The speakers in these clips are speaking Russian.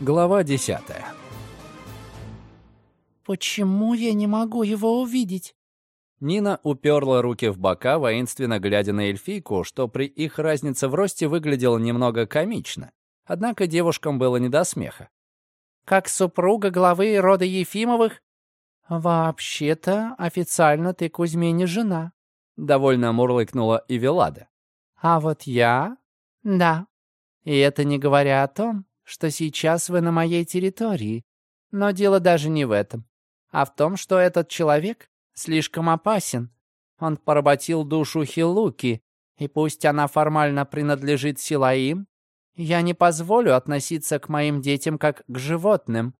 Глава десятая. «Почему я не могу его увидеть?» Нина уперла руки в бока, воинственно глядя на эльфийку, что при их разнице в росте выглядело немного комично. Однако девушкам было не до смеха. «Как супруга главы рода Ефимовых?» «Вообще-то, официально ты Кузьме не жена», — довольно мурлыкнула и Велада. «А вот я...» «Да. И это не говоря о том, что сейчас вы на моей территории. Но дело даже не в этом, а в том, что этот человек слишком опасен. Он поработил душу Хилуки, и пусть она формально принадлежит Силаим, я не позволю относиться к моим детям как к животным».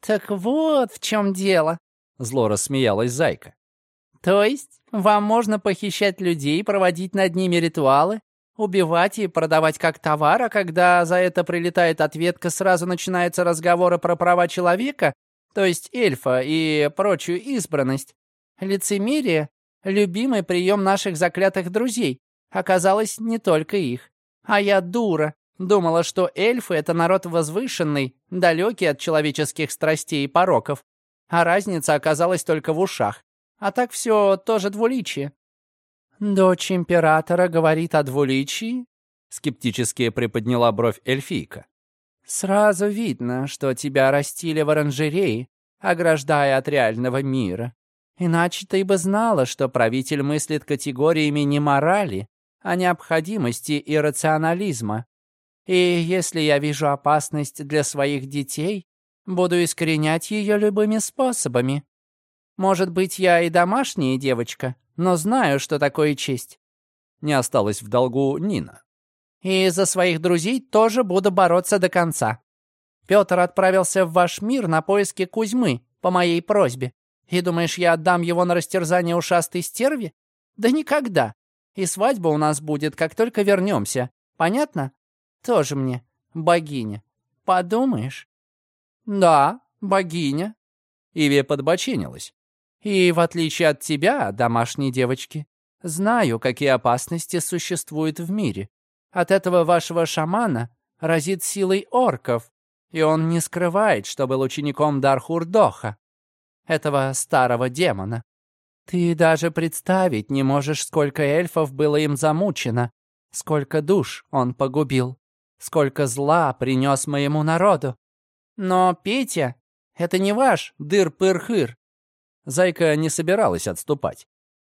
«Так вот в чем дело», — зло рассмеялась Зайка. «То есть вам можно похищать людей, проводить над ними ритуалы, убивать и продавать как товар, а когда за это прилетает ответка, сразу начинаются разговоры про права человека, то есть эльфа и прочую избранность. Лицемерие — любимый прием наших заклятых друзей. Оказалось, не только их. А я дура. Думала, что эльфы — это народ возвышенный, далекий от человеческих страстей и пороков. А разница оказалась только в ушах. А так все тоже двуличие. «Дочь императора говорит о двуличии?» — скептически приподняла бровь эльфийка. «Сразу видно, что тебя растили в оранжерее, ограждая от реального мира. Иначе ты бы знала, что правитель мыслит категориями не морали, а необходимости и рационализма. И если я вижу опасность для своих детей, буду искоренять ее любыми способами. Может быть, я и домашняя девочка, но знаю, что такое честь. Не осталась в долгу Нина. И за своих друзей тоже буду бороться до конца. Петр отправился в ваш мир на поиски Кузьмы по моей просьбе. И думаешь, я отдам его на растерзание ушастой стерви? Да никогда. И свадьба у нас будет, как только вернемся. Понятно? Тоже мне богиня. Подумаешь? Да, богиня. Иве подбочинилась. И в отличие от тебя, домашней девочки, знаю, какие опасности существуют в мире. От этого вашего шамана разит силой орков, и он не скрывает, что был учеником Дархурдоха, этого старого демона. Ты даже представить не можешь, сколько эльфов было им замучено, сколько душ он погубил, сколько зла принес моему народу. Но, Петя, это не ваш дыр-пыр-хыр, Зайка не собиралась отступать.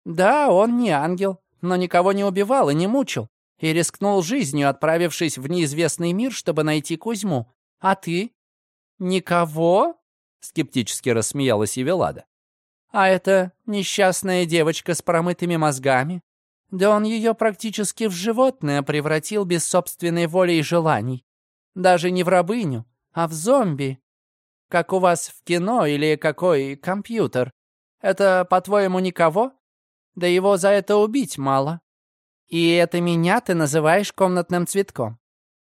«Да, он не ангел, но никого не убивал и не мучил, и рискнул жизнью, отправившись в неизвестный мир, чтобы найти Кузьму. А ты?» «Никого?» — скептически рассмеялась Евелада. «А это несчастная девочка с промытыми мозгами? Да он ее практически в животное превратил без собственной воли и желаний. Даже не в рабыню, а в зомби. Как у вас в кино или какой компьютер. Это, по-твоему, никого? Да его за это убить мало. И это меня ты называешь комнатным цветком?»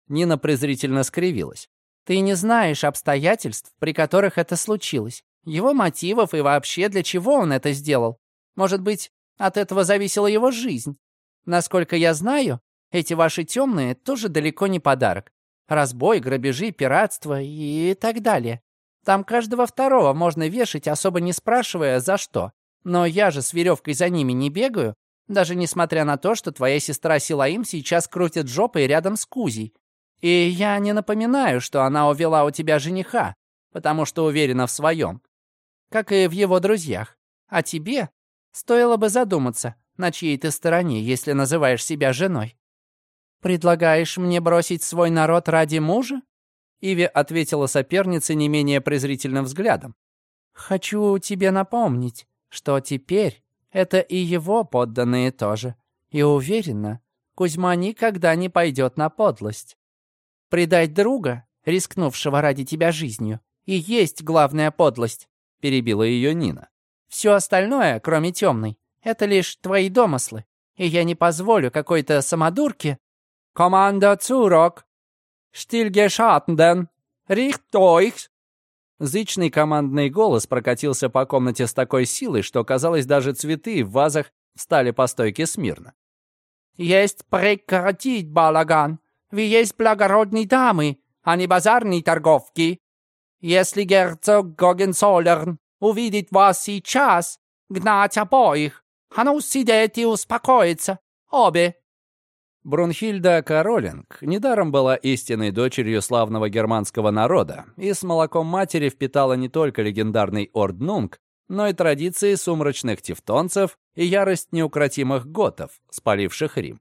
Нина презрительно скривилась. «Ты не знаешь обстоятельств, при которых это случилось, его мотивов и вообще для чего он это сделал. Может быть, от этого зависела его жизнь. Насколько я знаю, эти ваши темные тоже далеко не подарок. Разбой, грабежи, пиратство и так далее. Там каждого второго можно вешать, особо не спрашивая, за что. Но я же с веревкой за ними не бегаю, даже несмотря на то, что твоя сестра Силаим сейчас крутит жопой рядом с Кузей. И я не напоминаю, что она увела у тебя жениха, потому что уверена в своем. Как и в его друзьях. А тебе стоило бы задуматься, на чьей ты стороне, если называешь себя женой. Предлагаешь мне бросить свой народ ради мужа? Иви ответила сопернице не менее презрительным взглядом. «Хочу тебе напомнить, что теперь это и его подданные тоже. И уверена, Кузьма никогда не пойдет на подлость. Предать друга, рискнувшего ради тебя жизнью, и есть главная подлость», — перебила ее Нина. «Все остальное, кроме темной, это лишь твои домыслы, и я не позволю какой-то самодурке...» «Команда Цурок!» «Штильгешатнден! Рихтойх!» Зычный командный голос прокатился по комнате с такой силой, что, казалось, даже цветы в вазах встали по стойке смирно. «Есть прекратить балаган! Вы есть благородные дамы, а не базарные торговки. Если герцог Гогенцоллерн увидит вас сейчас, гнать обоих, а ну сидеть и успокоиться, обе. Брунхильда Каролинг недаром была истинной дочерью славного германского народа и с молоком матери впитала не только легендарный Орднунг, но и традиции сумрачных тевтонцев и ярость неукротимых готов, спаливших Рим.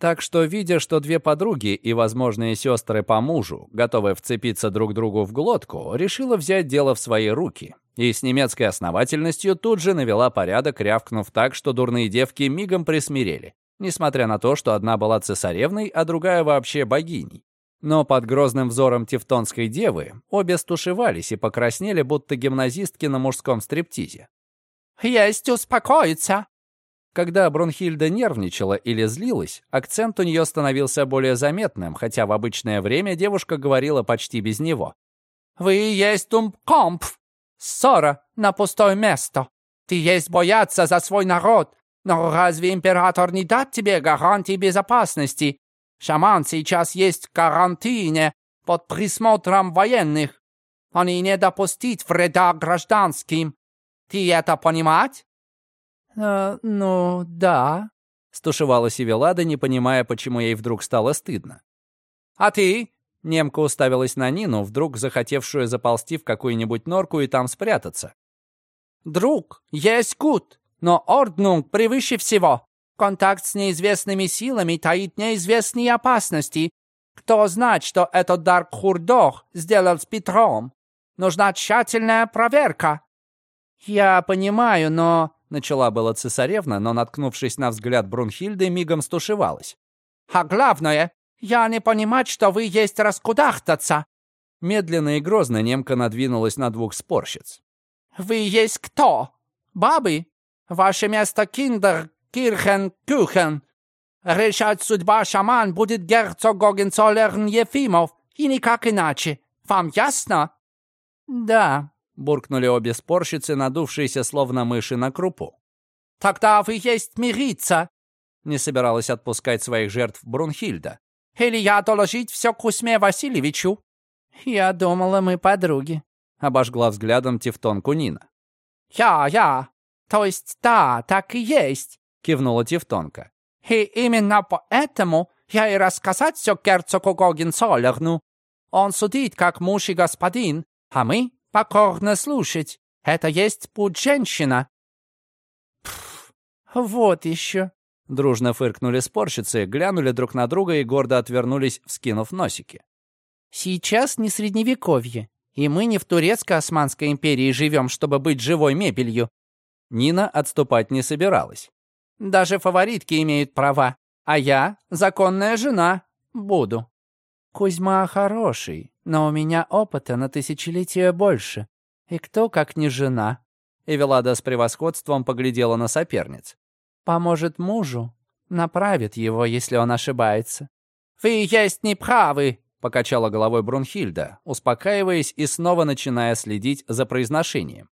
Так что, видя, что две подруги и возможные сестры по мужу готовы вцепиться друг другу в глотку, решила взять дело в свои руки. И с немецкой основательностью тут же навела порядок, рявкнув так, что дурные девки мигом присмирели, несмотря на то, что одна была цесаревной, а другая вообще богиней. Но под грозным взором тевтонской девы обе стушевались и покраснели, будто гимназистки на мужском стриптизе. «Есть успокоиться!» Когда Брунхильда нервничала или злилась, акцент у нее становился более заметным, хотя в обычное время девушка говорила почти без него. «Вы есть умкомпф! Ссора на пустое место! Ты есть бояться за свой народ! Но разве император не дат тебе гарантии безопасности? Шаман сейчас есть в карантине под присмотром военных. Он и не допустит вреда гражданским. Ты это понимать?» «Э, «Ну, да», — стушевалась Эвелада, не понимая, почему ей вдруг стало стыдно. «А ты?» — немка уставилась на Нину, вдруг захотевшую заползти в какую-нибудь норку и там спрятаться. «Друг, есть гуд, но орднунг превыше всего. Контакт с неизвестными силами таит неизвестные опасности. Кто знает, что этот Дарк Хурдох сделал с Петром? Нужна тщательная проверка». «Я понимаю, но...» Начала была цесаревна, но, наткнувшись на взгляд Брунхильды, мигом стушевалась. «А главное, я не понимать, что вы есть раскудахтаться!» Медленно и грозно немка надвинулась на двух спорщиц. «Вы есть кто? Бабы? Ваше место киндер, кирхен, кюхен. Решать судьба шаман будет герцог Гогенцоллерн Ефимов, и никак иначе. Вам ясно?» «Да», — буркнули обе спорщицы, надувшиеся словно мыши на крупу. «Тогда вы есть мириться!» Не собиралась отпускать своих жертв Брунхильда. «Или я доложить все Кузьме Васильевичу?» «Я думала, мы подруги», — обожгла взглядом Тевтонку Нина. «Я, я, то есть да, так и есть», — кивнула Тевтонка. «И именно поэтому я и рассказать все герцогу Гогенцоллерну. Он судит как муж и господин, а мы покорно слушать. Это есть путь женщина». Пф, вот еще. Дружно фыркнули спорщицы, глянули друг на друга и гордо отвернулись, вскинув носики. «Сейчас не средневековье, и мы не в турецко-османской империи живем, чтобы быть живой мебелью». Нина отступать не собиралась. «Даже фаворитки имеют права, а я, законная жена, буду». «Кузьма хороший, но у меня опыта на тысячелетия больше. И кто, как не жена?» Эвелада с превосходством поглядела на соперниц. «Поможет мужу, направит его, если он ошибается». «Вы есть неправы!» — покачала головой Брунхильда, успокаиваясь и снова начиная следить за произношением.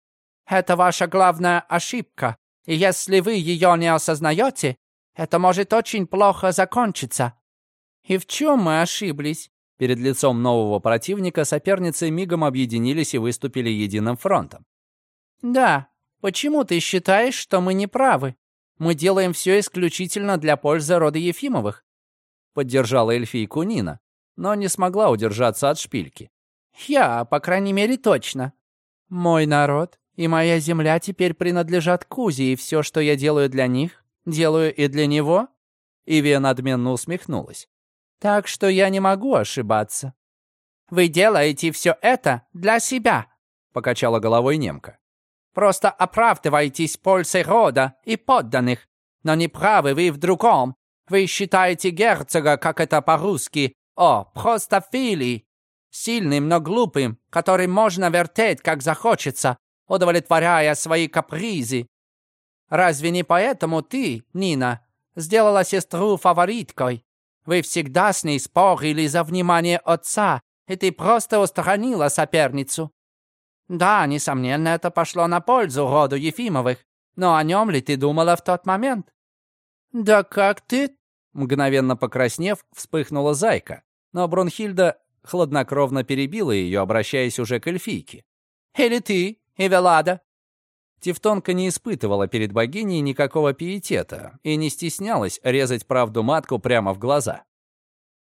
«Это ваша главная ошибка, и если вы ее не осознаете, это может очень плохо закончиться. «И в чем мы ошиблись?» Перед лицом нового противника соперницы мигом объединились и выступили единым фронтом. «Да, почему ты считаешь, что мы не правы? Мы делаем все исключительно для пользы рода Ефимовых», поддержала эльфийку Нина, но не смогла удержаться от шпильки. «Я, по крайней мере, точно. Мой народ и моя земля теперь принадлежат Кузе, и все, что я делаю для них, делаю и для него?» Ивия надменно усмехнулась. Так что я не могу ошибаться. Вы делаете все это для себя, покачала головой немка. Просто оправдываетесь пользой рода и подданных, но не правы вы в другом. Вы считаете герцога, как это по-русски, о, просто фили, сильным, но глупым, который можно вертеть, как захочется, удовлетворяя свои капризы. Разве не поэтому ты, Нина, сделала сестру фавориткой? Вы всегда с ней спорили за внимание отца, и ты просто устранила соперницу. Да, несомненно, это пошло на пользу роду Ефимовых, но о нем ли ты думала в тот момент? Да как ты? Мгновенно покраснев, вспыхнула зайка, но Бронхильда хладнокровно перебила ее, обращаясь уже к эльфийке. «Или ты, Эвелада?» Тевтонка не испытывала перед богиней никакого пиетета и не стеснялась резать правду матку прямо в глаза.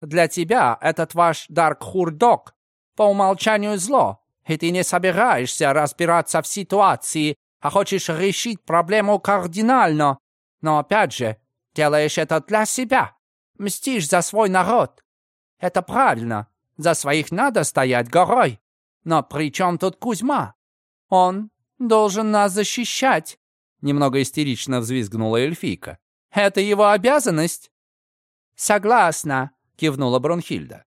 «Для тебя этот ваш Дарк-Хурдок по умолчанию зло, и ты не собираешься разбираться в ситуации, а хочешь решить проблему кардинально. Но опять же, делаешь это для себя. Мстишь за свой народ. Это правильно. За своих надо стоять горой. Но при чем тут Кузьма? Он должен нас защищать!» Немного истерично взвизгнула эльфийка. «Это его обязанность?» «Согласна», — кивнула Брунхильда.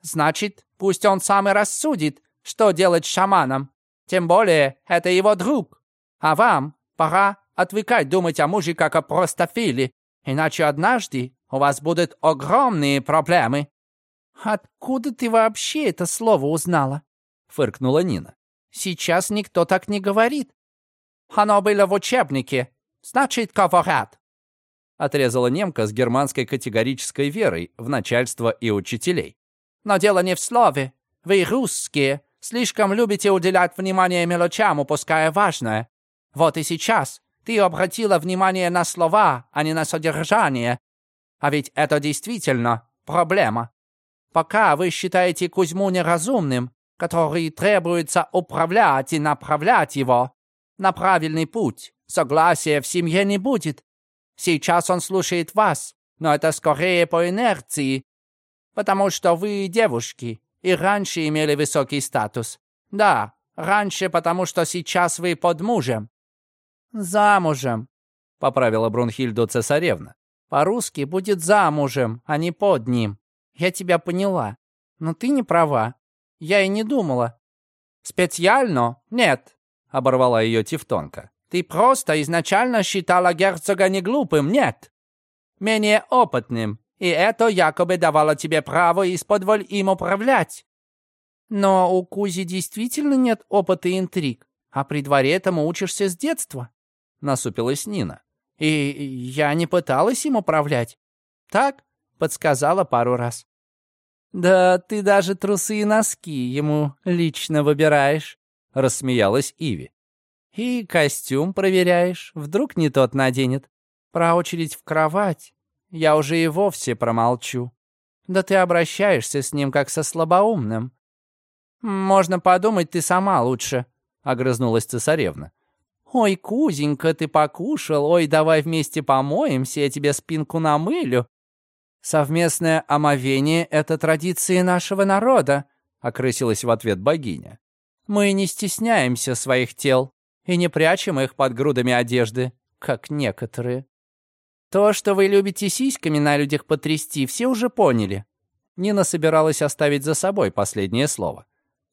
«Значит, пусть он сам и рассудит, что делать с шаманом. Тем более, это его друг. А вам пора отвыкать думать о муже как о простофиле, иначе однажды у вас будут огромные проблемы». «Откуда ты вообще это слово узнала?» — фыркнула Нина. Сейчас никто так не говорит. Оно было в учебнике. Значит, говорят. Отрезала немка с германской категорической верой в начальство и учителей. Но дело не в слове. Вы русские. Слишком любите уделять внимание мелочам, упуская важное. Вот и сейчас ты обратила внимание на слова, а не на содержание. А ведь это действительно проблема. Пока вы считаете Кузьму неразумным, который требуется управлять и направлять его на правильный путь. Согласия в семье не будет. Сейчас он слушает вас, но это скорее по инерции, потому что вы девушки и раньше имели высокий статус. Да, раньше, потому что сейчас вы под мужем. Замужем, поправила Брунхильду цесаревна. По-русски будет замужем, а не под ним. Я тебя поняла. Но ты не права. Я и не думала». «Специально? Нет», — оборвала ее Тевтонка. «Ты просто изначально считала герцога не глупым, нет? Менее опытным, и это якобы давало тебе право из-под им управлять». «Но у Кузи действительно нет опыта и интриг, а при дворе этому учишься с детства», — насупилась Нина. «И я не пыталась им управлять. Так, подсказала пару раз. «Да ты даже трусы и носки ему лично выбираешь», — рассмеялась Иви. «И костюм проверяешь, вдруг не тот наденет. Про очередь в кровать я уже и вовсе промолчу. Да ты обращаешься с ним как со слабоумным». «Можно подумать, ты сама лучше», — огрызнулась цесаревна. «Ой, Кузенька, ты покушал, ой, давай вместе помоемся, я тебе спинку намылю. «Совместное омовение — это традиции нашего народа», — окрысилась в ответ богиня. «Мы не стесняемся своих тел и не прячем их под грудами одежды, как некоторые. То, что вы любите сиськами на людях потрясти, все уже поняли». Нина собиралась оставить за собой последнее слово.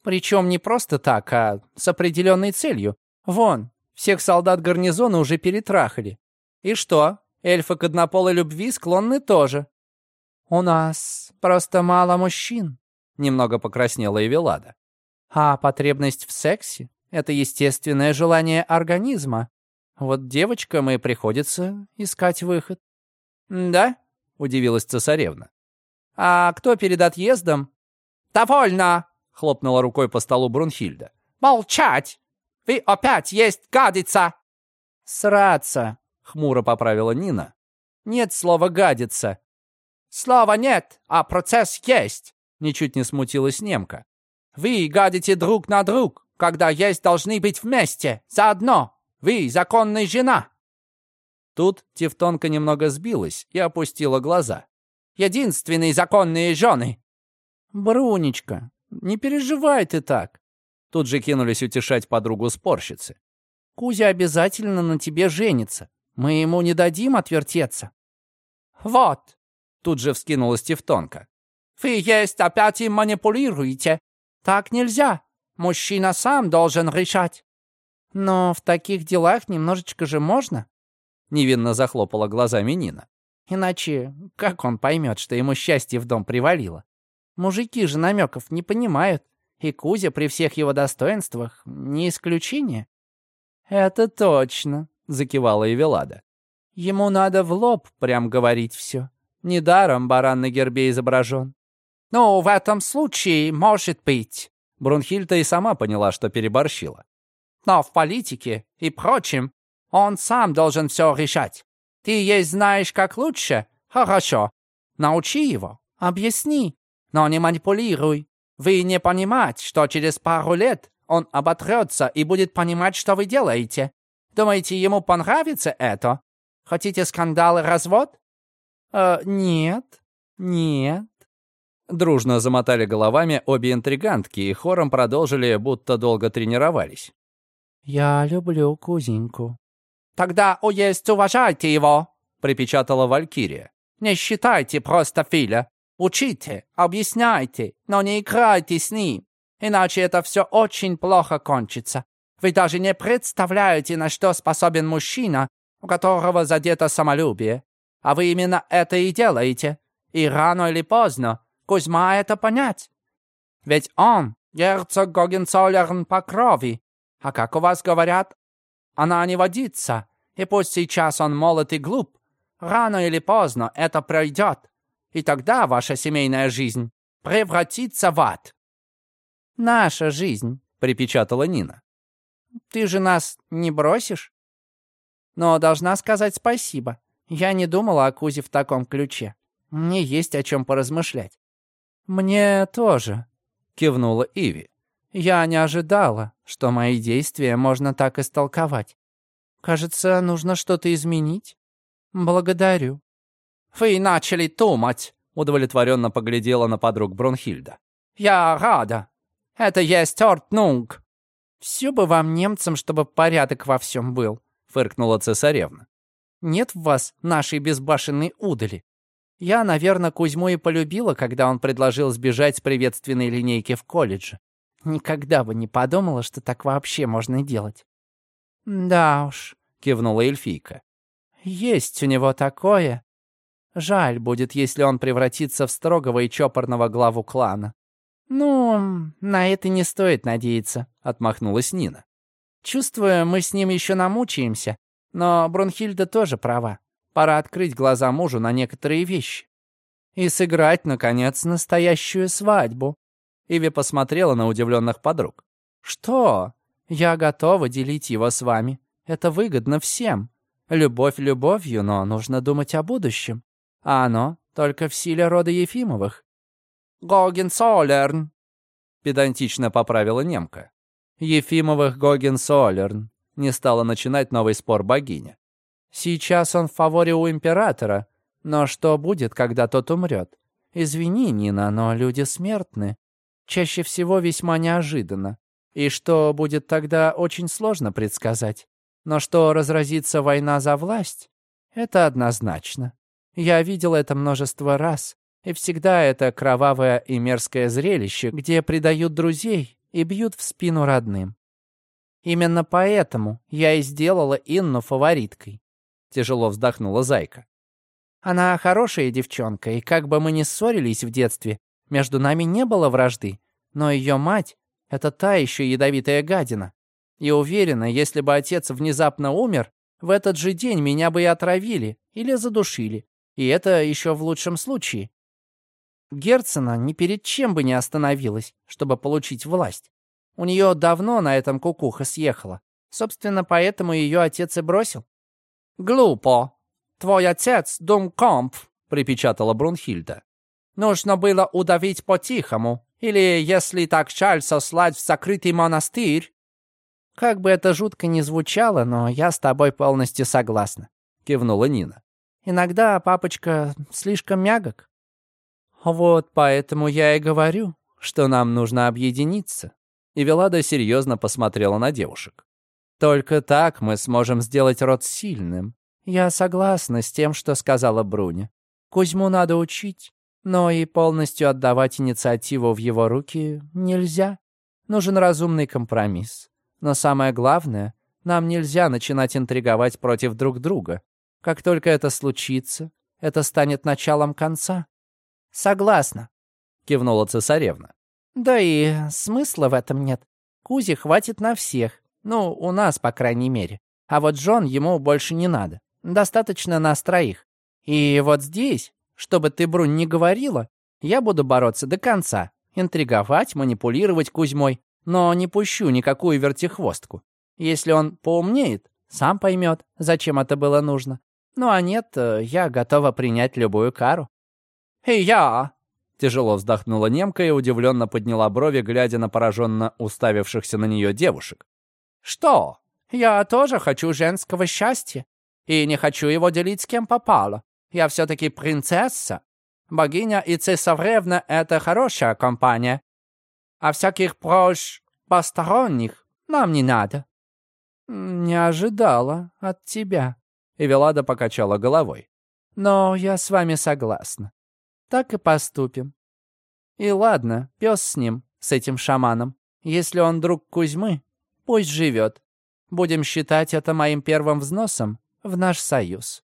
Причем не просто так, а с определенной целью. Вон, всех солдат гарнизона уже перетрахали. И что, эльфы к однополой любви склонны тоже. «У нас просто мало мужчин», — немного покраснела Эвелада. «А потребность в сексе — это естественное желание организма. Вот девочкам и приходится искать выход». «Да?» — удивилась цесаревна. «А кто перед отъездом?» «Довольно!» — хлопнула рукой по столу Брунхильда. «Молчать! Вы опять есть гадица!» «Сраться!» — хмуро поправила Нина. «Нет слова «гадиться». «Слова нет, а процесс есть!» Ничуть не смутилась немка. «Вы гадите друг на друг, когда есть должны быть вместе, заодно. Вы законная жена!» Тут Тевтонка немного сбилась и опустила глаза. «Единственные законные жены!» «Брунечка, не переживай ты так!» Тут же кинулись утешать подругу спорщицы. «Кузя обязательно на тебе женится. Мы ему не дадим отвертеться». «Вот, Тут же вскинулась Тевтонка. «Вы есть опять им манипулируете. Так нельзя. Мужчина сам должен решать». «Но в таких делах немножечко же можно?» Невинно захлопала глазами Нина. «Иначе как он поймет, что ему счастье в дом привалило? Мужики же намеков не понимают, и Кузя при всех его достоинствах не исключение». «Это точно», — закивала Эвелада. «Ему надо в лоб прям говорить все. Недаром баран на гербе изображен. «Ну, в этом случае, может быть». Брунхильда и сама поняла, что переборщила. «Но в политике и прочем он сам должен все решать. Ты есть знаешь, как лучше? Хорошо. Научи его, объясни, но не манипулируй. Вы не понимаете, что через пару лет он оботрется и будет понимать, что вы делаете. Думаете, ему понравится это? Хотите скандал и развод? Э, нет, нет. Дружно замотали головами обе интригантки и хором продолжили, будто долго тренировались. «Я люблю кузинку». «Тогда уесть уважайте его», — припечатала Валькирия. «Не считайте просто Филя. Учите, объясняйте, но не играйте с ним, иначе это все очень плохо кончится. Вы даже не представляете, на что способен мужчина, у которого задето самолюбие. А вы именно это и делаете. И рано или поздно Кузьма это понять. Ведь он герцог Гогенцоллерн по крови. А как у вас говорят, она не водится. И пусть сейчас он молод и глуп, рано или поздно это пройдет. И тогда ваша семейная жизнь превратится в ад. «Наша жизнь», — припечатала Нина. «Ты же нас не бросишь?» «Но должна сказать спасибо. Я не думала о Кузе в таком ключе. Мне есть о чем поразмышлять». «Мне тоже», — кивнула Иви. «Я не ожидала, что мои действия можно так истолковать. Кажется, нужно что-то изменить. Благодарю». «Вы начали думать», — удовлетворенно поглядела на подруг Бронхильда. «Я рада. Это есть Ортнунг». «Все бы вам, немцам, чтобы порядок во всем был», — фыркнула цесаревна. «Нет в вас нашей безбашенной удали. Я, наверное, Кузьму и полюбила, когда он предложил сбежать с приветственной линейки в колледже. Никогда бы не подумала, что так вообще можно делать». «Да уж», — кивнула эльфийка. «Есть у него такое. Жаль будет, если он превратится в строгого и чопорного главу клана». «Ну, на это не стоит надеяться», — отмахнулась Нина. «Чувствую, мы с ним еще намучаемся, но Брунхильда тоже права. Пора открыть глаза мужу на некоторые вещи. И сыграть, наконец, настоящую свадьбу». Иви посмотрела на удивленных подруг. «Что? Я готова делить его с вами. Это выгодно всем. Любовь любовью, но нужно думать о будущем. А оно только в силе рода Ефимовых. «Гогенсолерн», — педантично поправила немка. «Ефимовых Гогенсолерн», — не стала начинать новый спор богиня. «Сейчас он в фаворе у императора, но что будет, когда тот умрет? Извини, Нина, но люди смертны. Чаще всего весьма неожиданно. И что будет тогда, очень сложно предсказать. Но что разразится война за власть, это однозначно. Я видел это множество раз. И всегда это кровавое и мерзкое зрелище, где предают друзей и бьют в спину родным. Именно поэтому я и сделала Инну фавориткой. Тяжело вздохнула Зайка. Она хорошая девчонка, и как бы мы ни ссорились в детстве, между нами не было вражды. Но ее мать — это та еще ядовитая гадина. И уверена, если бы отец внезапно умер, в этот же день меня бы и отравили или задушили. И это еще в лучшем случае. Герцена ни перед чем бы не остановилась, чтобы получить власть. У нее давно на этом кукуха съехала. Собственно, поэтому ее отец и бросил. «Глупо. Твой отец Думкомп», — припечатала Брунхильда. «Нужно было удавить по-тихому, или, если так жаль, сослать в закрытый монастырь, «Как бы это жутко ни звучало, но я с тобой полностью согласна», — кивнула Нина. «Иногда папочка слишком мягок». «Вот поэтому я и говорю, что нам нужно объединиться». И Велада серьезно посмотрела на девушек. «Только так мы сможем сделать род сильным. Я согласна с тем, что сказала Бруня. Кузьму надо учить, но и полностью отдавать инициативу в его руки нельзя. Нужен разумный компромисс. Но самое главное, нам нельзя начинать интриговать против друг друга. Как только это случится, это станет началом конца». «Согласна», — кивнула цесаревна. «Да и смысла в этом нет. Кузи хватит на всех. Ну, у нас, по крайней мере. А вот Джон ему больше не надо. Достаточно нас троих. И вот здесь, чтобы ты, Брунь, не говорила, Я буду бороться до конца, интриговать, манипулировать Кузьмой, но не пущу никакую вертихвостку. Если он поумнеет, сам поймет, зачем это было нужно. Ну а нет, э, я готова принять любую кару. «И я!» Тяжело вздохнула немка и удивленно подняла брови, глядя на пораженно уставившихся на нее девушек. «Что? Я тоже хочу женского счастья. И не хочу его делить с кем попало. Я все-таки принцесса. Богиня и цесаревна — это хорошая компания. А всяких прош... посторонних нам не надо». «Не ожидала от тебя», — Эвелада покачала головой. «Но я с вами согласна. Так и поступим. И ладно, пес с ним, с этим шаманом. Если он друг Кузьмы, пусть живет. Будем считать это моим первым взносом в наш союз».